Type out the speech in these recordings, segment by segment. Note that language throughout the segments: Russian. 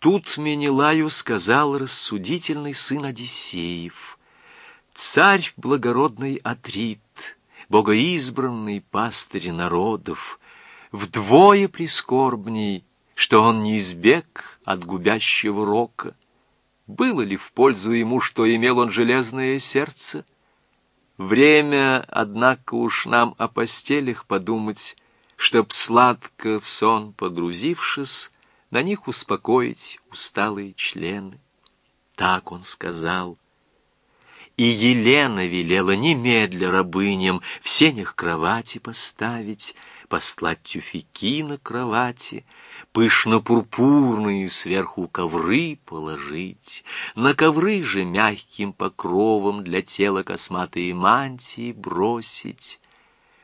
Тут Менелаю сказал рассудительный сын Одиссеев, «Царь благородный Атрит, богоизбранный пастырь народов, вдвое прискорбней, что он не избег от губящего рока. Было ли в пользу ему, что имел он железное сердце? Время, однако, уж нам о постелях подумать, чтоб сладко в сон погрузившись, на них успокоить усталые члены. Так он сказал. И Елена велела немедля рабыням в сенях кровати поставить, постлать тюфяки на кровати, пышно-пурпурные сверху ковры положить, на ковры же мягким покровом для тела косматые мантии бросить,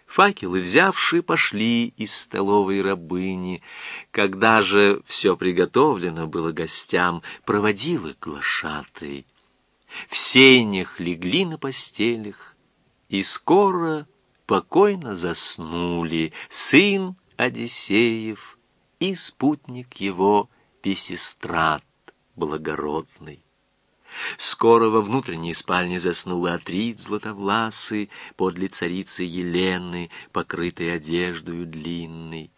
Факелы взявши, пошли из столовой рабыни. Когда же все приготовлено было гостям, проводила глашатой. В сенях легли на постелях, и скоро покойно заснули сын Одиссеев и спутник его Песистрат благородный. Скоро во внутренней спальне заснула Атрит златовласый, подле царицы Елены, покрытой одеждою длинной.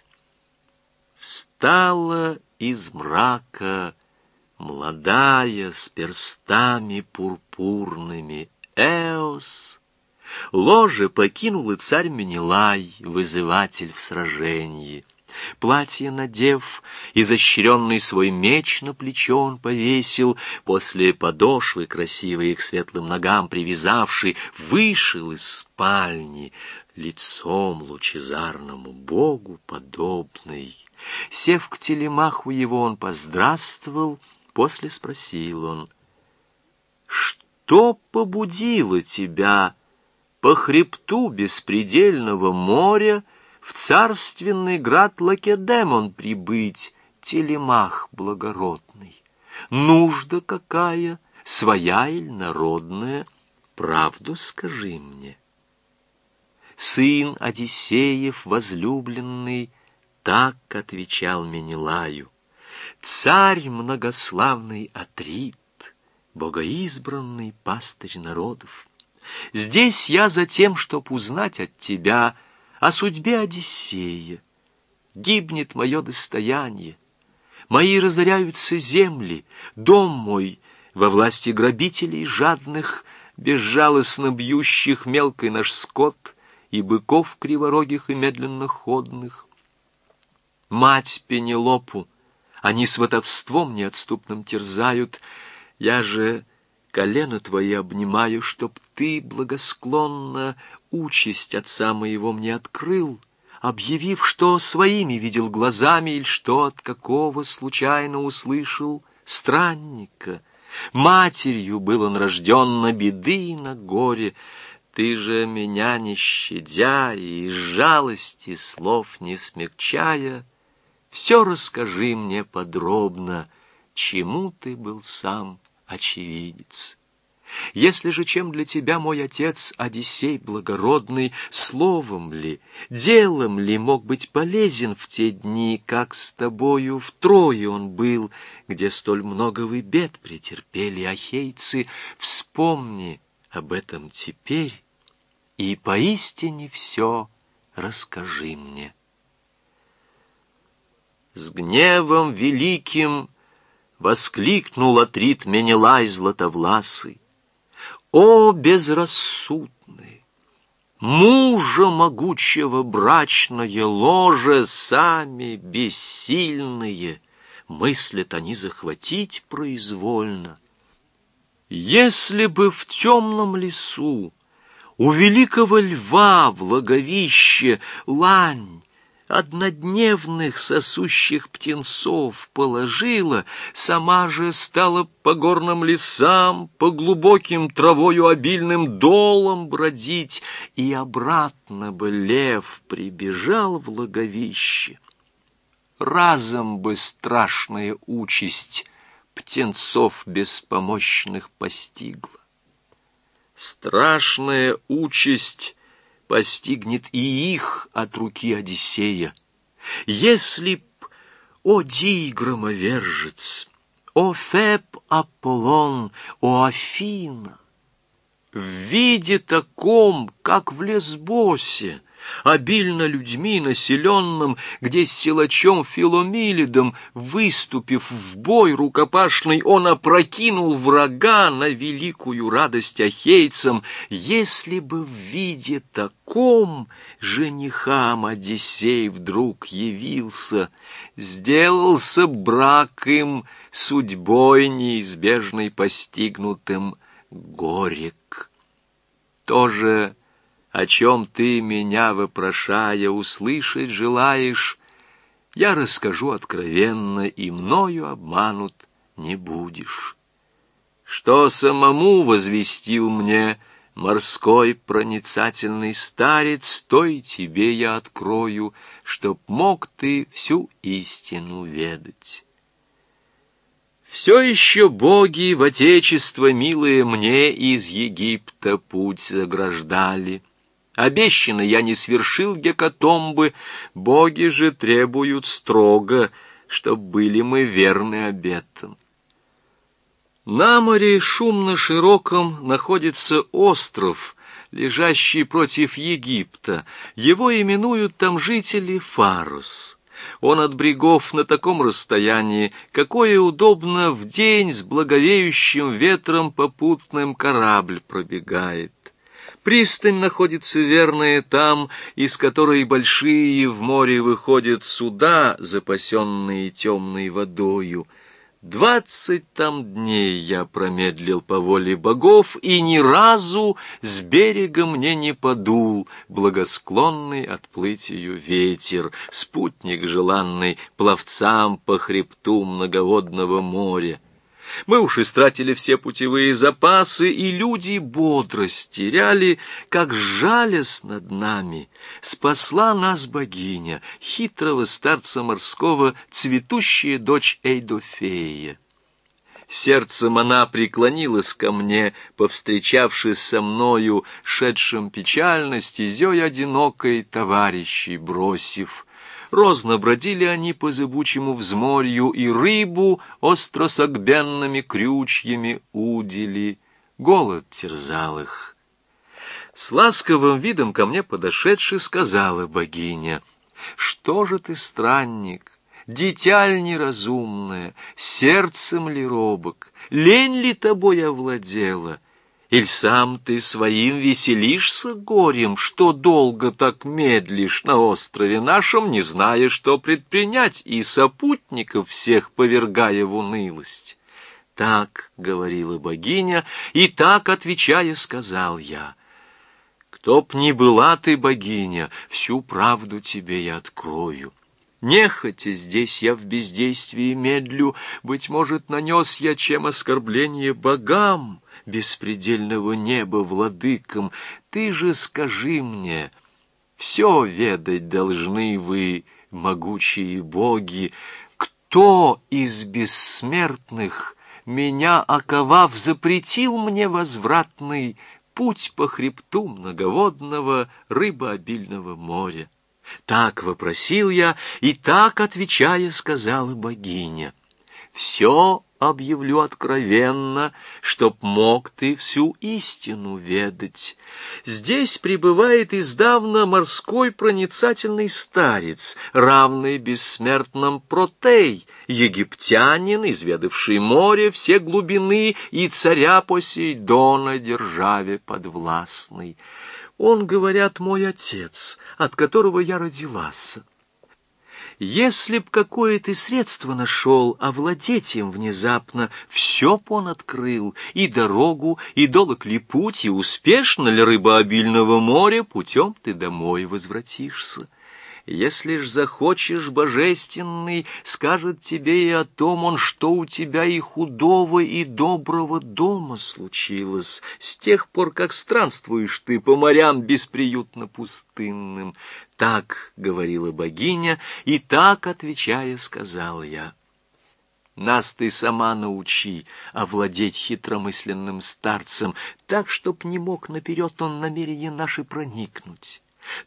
Встала из мрака молодая с перстами пурпурными Эос. Ложе покинул и царь Менелай, вызыватель в сражении — Платье надев, изощренный свой меч на плечо он повесил, после подошвы красивой к светлым ногам привязавший, вышел из спальни, лицом лучезарному богу подобный. Сев к телемаху его, он поздравствовал, после спросил он, «Что побудило тебя по хребту беспредельного моря в царственный град Лакедемон прибыть, телемах благородный. Нужда какая, своя или народная, правду скажи мне. Сын Одиссеев возлюбленный так отвечал Менелаю. Царь многославный Атрит, богоизбранный пастырь народов. Здесь я за тем, чтоб узнать от тебя — о судьбе Одиссея. Гибнет мое достояние, мои разоряются земли, дом мой во власти грабителей жадных, безжалостно бьющих мелкой наш скот и быков криворогих и медленно ходных. Мать Пенелопу они сватовством неотступным терзают, я же колено твои обнимаю, чтоб ты благосклонно участь отца моего мне открыл, объявив, что своими видел глазами, или что от какого случайно услышал странника. Матерью был он рожден на беды и на горе. Ты же меня не щадя и из жалости слов не смягчая, все расскажи мне подробно, чему ты был сам очевидец. Если же чем для тебя мой отец Одиссей благородный, словом ли, делом ли мог быть полезен в те дни, как с тобою втрое он был, где столь много вы бед претерпели ахейцы, вспомни об этом теперь и поистине все расскажи мне. С гневом великим воскликнул Атрит Менелай златовласый. О, безрассудные! Мужа могучего брачное ложе Сами бессильные Мыслят они захватить произвольно. Если бы в темном лесу У великого льва в логовище Лань однодневных сосущих птенцов положила, сама же стала по горным лесам, по глубоким травою обильным долам бродить, и обратно бы лев прибежал в логовище. Разом бы страшная участь птенцов беспомощных постигла. Страшная участь постигнет и их от руки Одиссея. Если б, о дий громовержец, О Феб Аполлон, о Афина! В виде таком, как в Лесбосе, обильно людьми населенным, где с силачом Филомилидом, выступив в бой рукопашный, он опрокинул врага на великую радость ахейцам, если бы в виде таком женихам Одиссей вдруг явился, сделался брак им судьбой неизбежной постигнутым горек. Тоже о чем ты меня, вопрошая, услышать желаешь, я расскажу откровенно, и мною обманут не будешь. Что самому возвестил мне морской проницательный старец, то и тебе я открою, чтоб мог ты всю истину ведать. Все еще боги в отечество, милые мне, из Египта путь заграждали — Обещанно я не свершил гекатомбы, боги же требуют строго, чтоб были мы верны обетам. На море шумно широком находится остров, лежащий против Египта. Его именуют там жители Фарос. Он от брегов на таком расстоянии, какое удобно в день с благовеющим ветром попутным корабль пробегает. Пристань находится верная там, из которой большие в море выходят суда, запасенные темной водою. Двадцать там дней я промедлил по воле богов, и ни разу с берега мне не подул благосклонный отплытию ветер, спутник желанный пловцам по хребту многоводного моря. Мы уж истратили все путевые запасы, и люди бодрость теряли, как жалясь над нами. Спасла нас богиня, хитрого старца морского, цветущая дочь Эйдофея. Сердцем она преклонилась ко мне, повстречавшись со мною, шедшим печальности, зёй одинокой товарищей бросив — Розно бродили они по зыбучему взморью, и рыбу остросогбенными крючьями удили. Голод терзал их. С ласковым видом ко мне подошедший сказала богиня, «Что же ты, странник, дитяль неразумное, сердцем ли робок, лень ли тобой овладела?» Иль сам ты своим веселишься горем, что долго так медлишь на острове нашем, не зная, что предпринять, и сопутников всех повергая в унылость? Так говорила богиня, и так, отвечая, сказал я. Кто б ни была ты, богиня, всю правду тебе я открою. Нехотя здесь я в бездействии медлю, быть может, нанес я чем оскорбление богам, беспредельного неба владыкам, ты же скажи мне, все ведать должны вы, могучие боги, кто из бессмертных, меня оковав, запретил мне возвратный путь по хребту многоводного рыбообильного моря. Так вопросил я, и так, отвечая, сказала богиня. Все объявлю откровенно, чтоб мог ты всю истину ведать. Здесь пребывает издавна морской проницательный старец, равный бессмертным Протей, египтянин, изведавший море все глубины и царя Посейдона державе подвластный. Он, говорят, мой отец, от которого я родилась. Если б какое ты средство нашел овладеть им внезапно, все б он открыл, и дорогу, и долг ли путь, и успешно ли рыбообильного моря путем ты домой возвратишься. Если ж захочешь, божественный, скажет тебе и о том он, что у тебя и худого, и доброго дома случилось, с тех пор, как странствуешь ты по морям бесприютно пустынным. Так говорила богиня, и так, отвечая, сказал я. Нас ты сама научи овладеть хитромысленным старцем, так, чтоб не мог наперед он намерения наши проникнуть.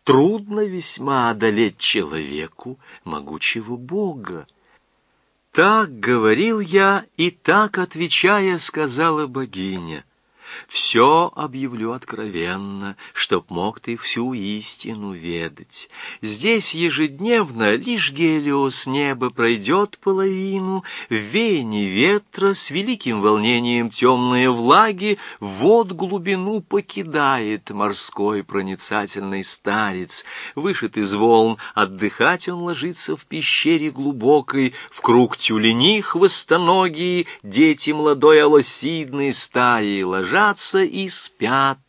Трудно весьма одолеть человеку могучего Бога. Так говорил я, и так, отвечая, сказала богиня. Все объявлю откровенно, чтоб мог ты всю истину ведать. Здесь ежедневно лишь Гелиос небо пройдет половину, в веянии ветра с великим волнением темные влаги вод глубину покидает морской проницательный старец. Вышит из волн, отдыхать он ложится в пещере глубокой, в круг тюлени хвостоногие, дети молодой алосидной стаи ложат, ложатся и спят,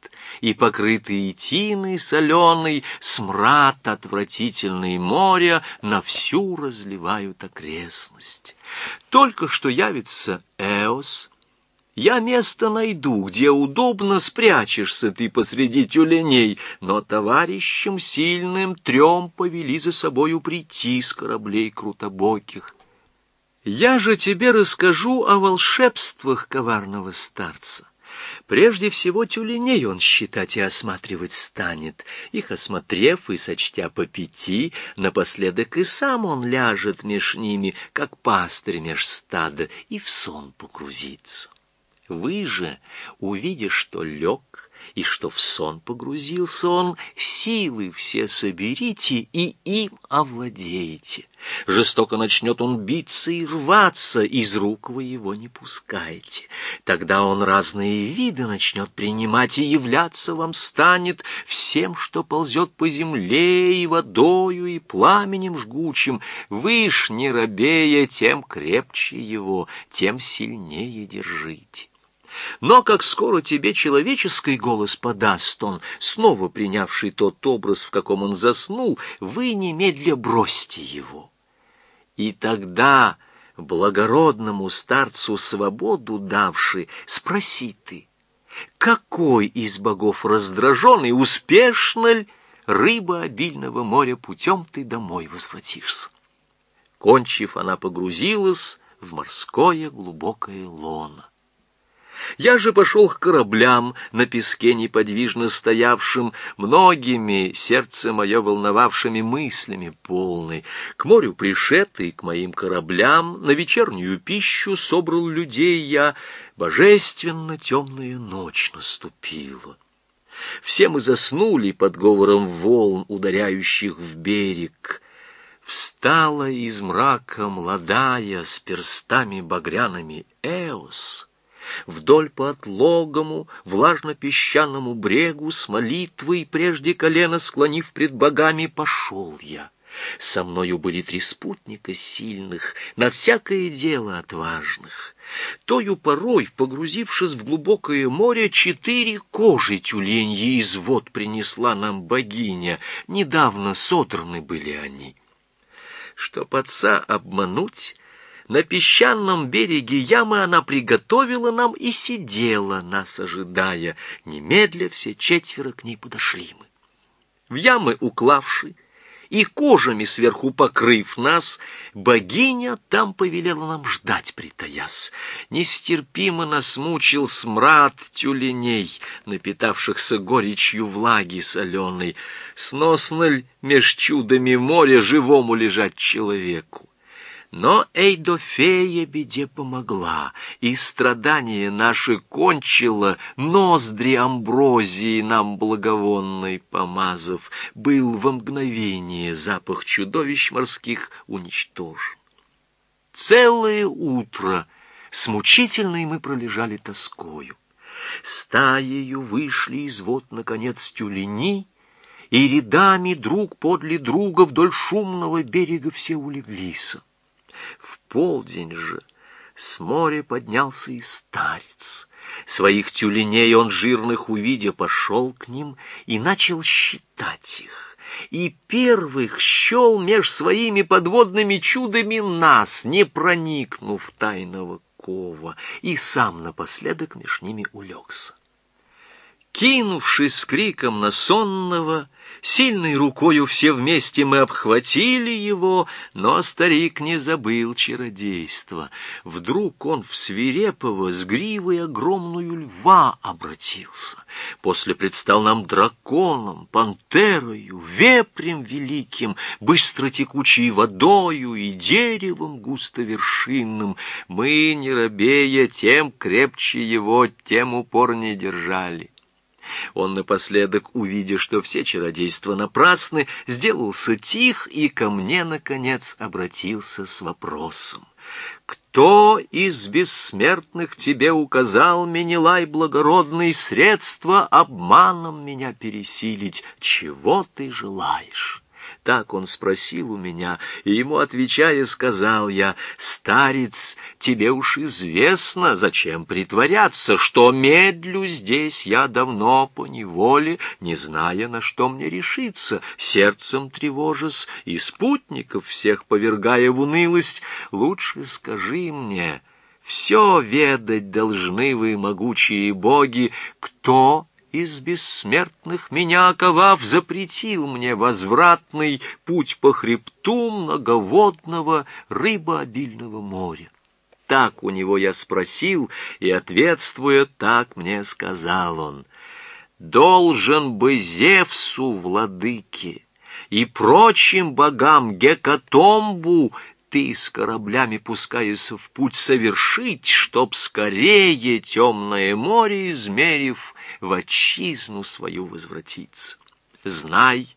и покрытые тиной соленый смрад отвратительный моря на всю разливают окрестность. Только что явится Эос, я место найду, где удобно спрячешься ты посреди тюленей, но товарищам сильным трем повели за собою прийти с кораблей крутобоких. Я же тебе расскажу о волшебствах коварного старца. Прежде всего тюленей он считать и осматривать станет. Их осмотрев и сочтя по пяти, напоследок и сам он ляжет меж ними, как пастырь меж стада, и в сон погрузится. Вы же, увидя, что лег, и что в сон погрузился он, силы все соберите и им овладеете. Жестоко начнет он биться и рваться, из рук вы его не пускайте. Тогда он разные виды начнет принимать и являться вам станет всем, что ползет по земле и водою, и пламенем жгучим. Выш не робея, тем крепче его, тем сильнее держите. Но как скоро тебе человеческий голос подаст он, снова принявший тот образ, в каком он заснул, вы немедля бросьте его. И тогда благородному старцу свободу давший, спроси ты, какой из богов раздражен и успешно ли рыба обильного моря путем ты домой возвратишься? Кончив, она погрузилась в морское глубокое лоно. Я же пошел к кораблям, на песке неподвижно стоявшим, многими сердце мое волновавшими мыслями полной. К морю пришедший, к моим кораблям, на вечернюю пищу собрал людей я. Божественно темная ночь наступила. Все мы заснули под говором волн, ударяющих в берег. Встала из мрака молодая с перстами багряными Эос — Вдоль по отлогому, влажно-песчаному брегу С молитвой, прежде колено склонив пред богами, пошел я. Со мною были три спутника сильных, на всякое дело отважных. Тою порой, погрузившись в глубокое море, четыре кожи тюленьи из вод принесла нам богиня. Недавно содраны были они. Чтоб отца обмануть, на песчаном береге ямы она приготовила нам и сидела, нас ожидая. Немедля все четверо к ней подошли мы. В ямы уклавши и кожами сверху покрыв нас, богиня там повелела нам ждать, притаясь. Нестерпимо нас мучил смрад тюленей, напитавшихся горечью влаги соленой. Сносно ль меж чудами моря живому лежать человеку? Но Эйдофея беде помогла, и страдание наше кончило, ноздри амброзии нам благовонной помазав, был во мгновение запах чудовищ морских уничтожен. Целое утро с мучительной мы пролежали тоскою. Стаею вышли из вод, наконец, тюлени, и рядами друг подле друга вдоль шумного берега все улеглись. В полдень же с моря поднялся и старец. Своих тюленей он жирных увидя пошел к ним и начал считать их. И первых щел меж своими подводными чудами нас, не проникнув тайного кова, и сам напоследок меж ними улегся. Кинувшись с криком на сонного, Сильной рукою все вместе мы обхватили его, но старик не забыл чародейства. Вдруг он в свирепого с гривой огромную льва обратился. После предстал нам драконом, пантерою, вепрем великим, быстро текучей водою и деревом густовершинным. Мы, не робея, тем крепче его, тем упор не держали. Он напоследок, увидя, что все чародейства напрасны, сделался тих и ко мне, наконец, обратился с вопросом. «Кто из бессмертных тебе указал, Менелай благородный, средства обманом меня пересилить? Чего ты желаешь?» Так он спросил у меня, и ему, отвечая, сказал я, «Старец, тебе уж известно, зачем притворяться, что медлю здесь я давно по неволе, не зная, на что мне решиться, сердцем тревожась и спутников всех повергая в унылость. Лучше скажи мне, все ведать должны вы, могучие боги, кто из бессмертных меня оковав, запретил мне возвратный путь по хребту многоводного рыбообильного моря. Так у него я спросил, и, ответствуя, так мне сказал он. Должен бы Зевсу, владыке, и прочим богам Гекатомбу ты с кораблями, пускаясь в путь, совершить, чтоб скорее темное море, измерив, в отчизну свою возвратиться. Знай,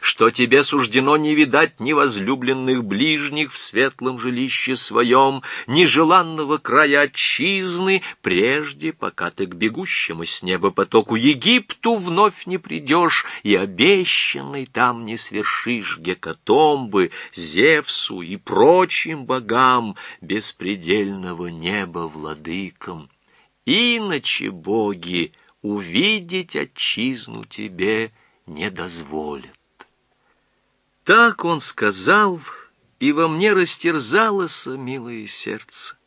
что тебе суждено не видать ни возлюбленных ближних в светлом жилище своем, ни желанного края отчизны, прежде, пока ты к бегущему с неба потоку Египту вновь не придешь и обещанный там не свершишь гекатомбы, Зевсу и прочим богам беспредельного неба владыкам. Иначе боги увидеть отчизну тебе не дозволят. Так он сказал, и во мне растерзалось милое сердце.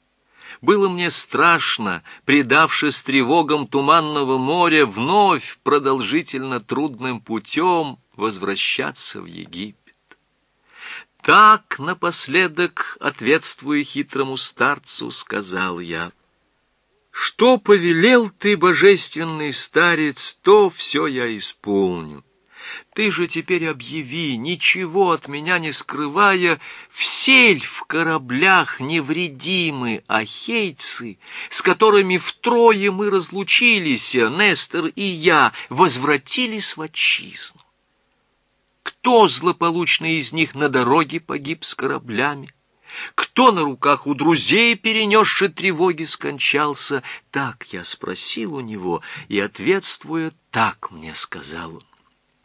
Было мне страшно, предавшись тревогам туманного моря, вновь продолжительно трудным путем возвращаться в Египет. Так, напоследок, ответствуя хитрому старцу, сказал я, «Что повелел ты, божественный старец, то все я исполню. Ты же теперь объяви, ничего от меня не скрывая, всель в кораблях невредимы ахейцы, с которыми втрое мы разлучились, Нестор и я, возвратились в отчизну. Кто злополучный из них на дороге погиб с кораблями? Кто на руках у друзей, перенесши тревоги, скончался? Так я спросил у него, и, ответствуя, так мне сказал он.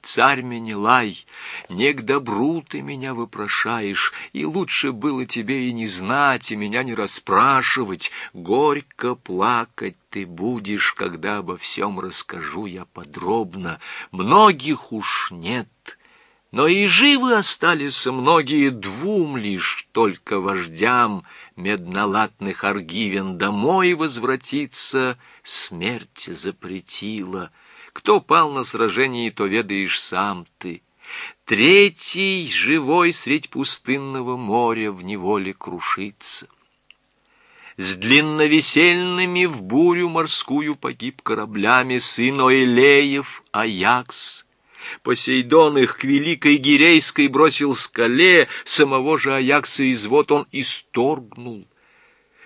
Царь Менелай, не к добру ты меня вопрошаешь, и лучше было тебе и не знать, и меня не расспрашивать. Горько плакать ты будешь, когда обо всем расскажу я подробно. Многих уж нет, но и живы остались многие двум лишь только вождям меднолатных аргивен домой возвратиться смерть запретила — кто пал на сражении, то ведаешь сам ты. Третий, живой средь пустынного моря, в неволе крушится. С длинновесельными в бурю морскую погиб кораблями сын Оэлеев Аякс. Посейдон их к великой Гирейской бросил скале, самого же Аякса из вот он исторгнул.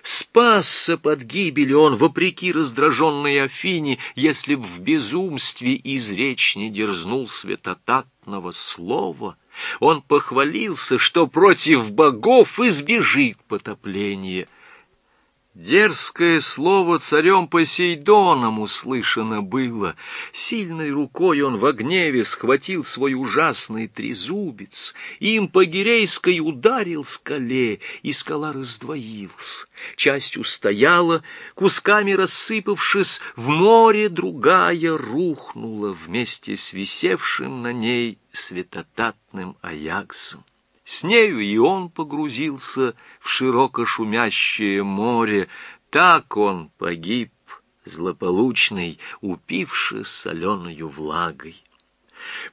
Спасся под гибелью он, вопреки раздраженной Афине, если б в безумстве изречь не дерзнул святотатного слова. Он похвалился, что против богов избежит потопления — Дерзкое слово царем Посейдоном услышано было. Сильной рукой он в гневе схватил свой ужасный трезубец, им по гирейской ударил скале, и скала раздвоилась. Часть устояла, кусками рассыпавшись, в море другая рухнула вместе с висевшим на ней светотатным аяксом. С нею и он погрузился в широко шумящее море. Так он погиб злополучный, упивший соленую влагой.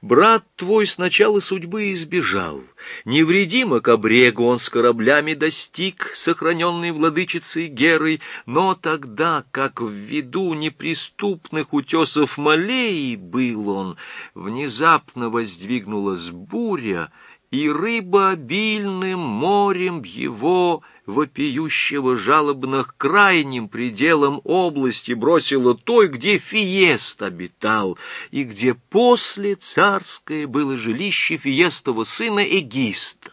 Брат твой сначала судьбы избежал. Невредимо к обрегу он с кораблями достиг, сохраненный владычицей Герой, но тогда, как в виду неприступных утесов Малеи был он, внезапно воздвигнулась буря, и рыба обильным морем его вопиющего жалобно к крайним пределам области бросила той, где Фиест обитал, и где после царское было жилище Фиестова сына Эгиста.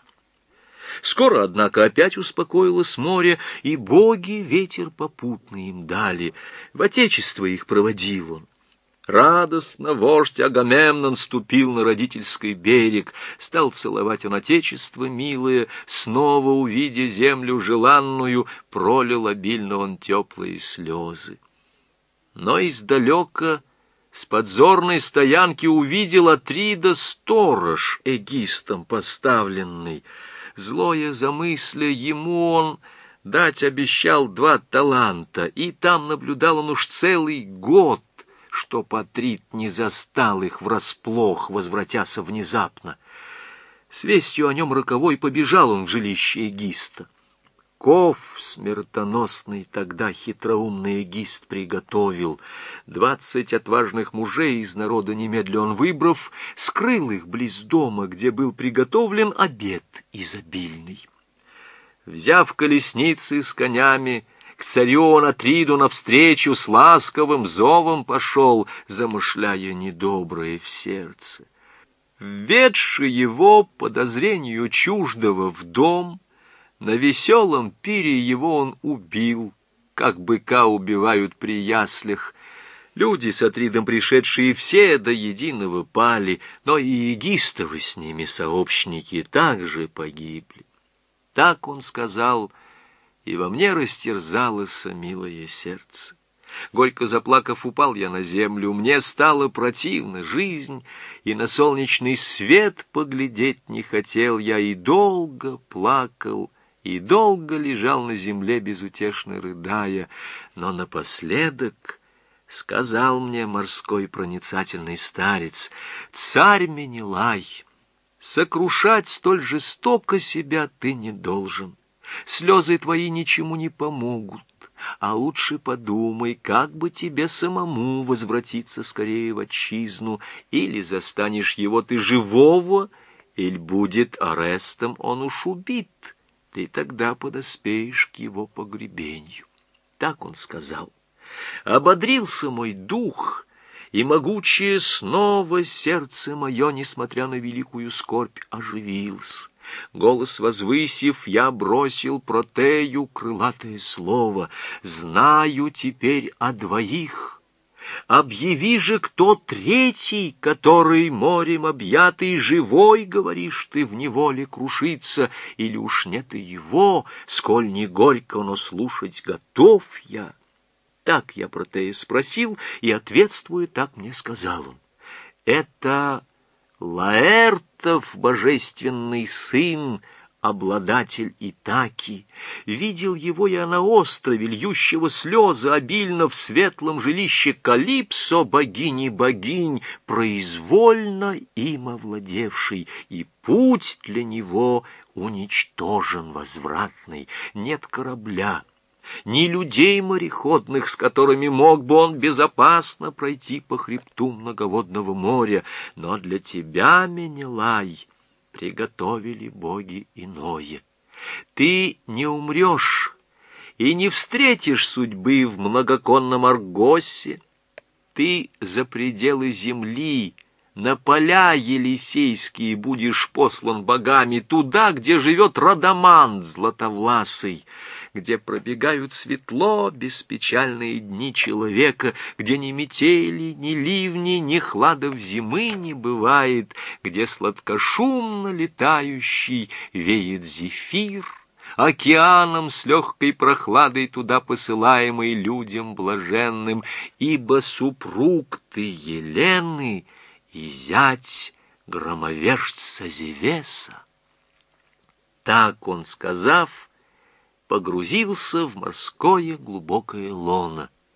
Скоро, однако, опять успокоилось море, и боги ветер попутный им дали. В отечество их проводил он. Радостно вождь Агамемнон ступил на родительский берег, стал целовать он отечество милое, снова увидя землю желанную, пролил обильно он теплые слезы. Но издалека с подзорной стоянки увидел Атрида сторож эгистом поставленный. Злое замысля ему он дать обещал два таланта, и там наблюдал он уж целый год, что Патрит не застал их врасплох, возвратяся внезапно. С вестью о нем роковой побежал он в жилище Эгиста. Ков смертоносный тогда хитроумный Эгист приготовил. Двадцать отважных мужей из народа немедля он выбрав, скрыл их близ дома, где был приготовлен обед изобильный. Взяв колесницы с конями, к царю он Атриду навстречу с ласковым зовом пошел, замышляя недоброе в сердце. Ведши его подозрению чуждого в дом, на веселом пире его он убил, как быка убивают при яслях. Люди с Атридом пришедшие все до единого пали, но и егистовы с ними сообщники также погибли. Так он сказал — и во мне растерзалось милое сердце. Горько заплакав, упал я на землю, мне стало противно жизнь, и на солнечный свет поглядеть не хотел я, и долго плакал, и долго лежал на земле, безутешно рыдая, но напоследок сказал мне морской проницательный старец, «Царь Менелай, сокрушать столь жестоко себя ты не должен». Слезы твои ничему не помогут, а лучше подумай, как бы тебе самому возвратиться скорее в отчизну, или застанешь его ты живого, или будет арестом он уж убит, ты тогда подоспеешь к его погребению. Так он сказал. Ободрился мой дух, и могучее снова сердце мое, несмотря на великую скорбь, оживилось. Голос возвысив, я бросил протею крылатое слово. Знаю теперь о двоих. Объяви же, кто третий, который морем объятый, живой, говоришь ты, в неволе крушится, или уж нет и его, сколь не горько, но слушать готов я. Так я Протея спросил, и, ответствуя, так мне сказал он. Это Лаэртов божественный сын, обладатель Итаки. Видел его я на острове, льющего слезы обильно в светлом жилище Калипсо, богини богинь, произвольно им овладевший, и путь для него уничтожен возвратный, нет корабля, ни людей мореходных, с которыми мог бы он безопасно пройти по хребту многоводного моря. Но для тебя, Менелай, приготовили боги иное. Ты не умрешь и не встретишь судьбы в многоконном Аргосе. Ты за пределы земли, на поля Елисейские будешь послан богами, туда, где живет Радамант златовласый, где пробегают светло беспечальные дни человека, где ни метели, ни ливни, ни хладов зимы не бывает, где сладкошумно летающий веет зефир, океаном с легкой прохладой туда посылаемый людям блаженным, ибо супруг ты Елены и зять громовержца Зевеса. Так он, сказав, погрузился в морское глубокое лоно.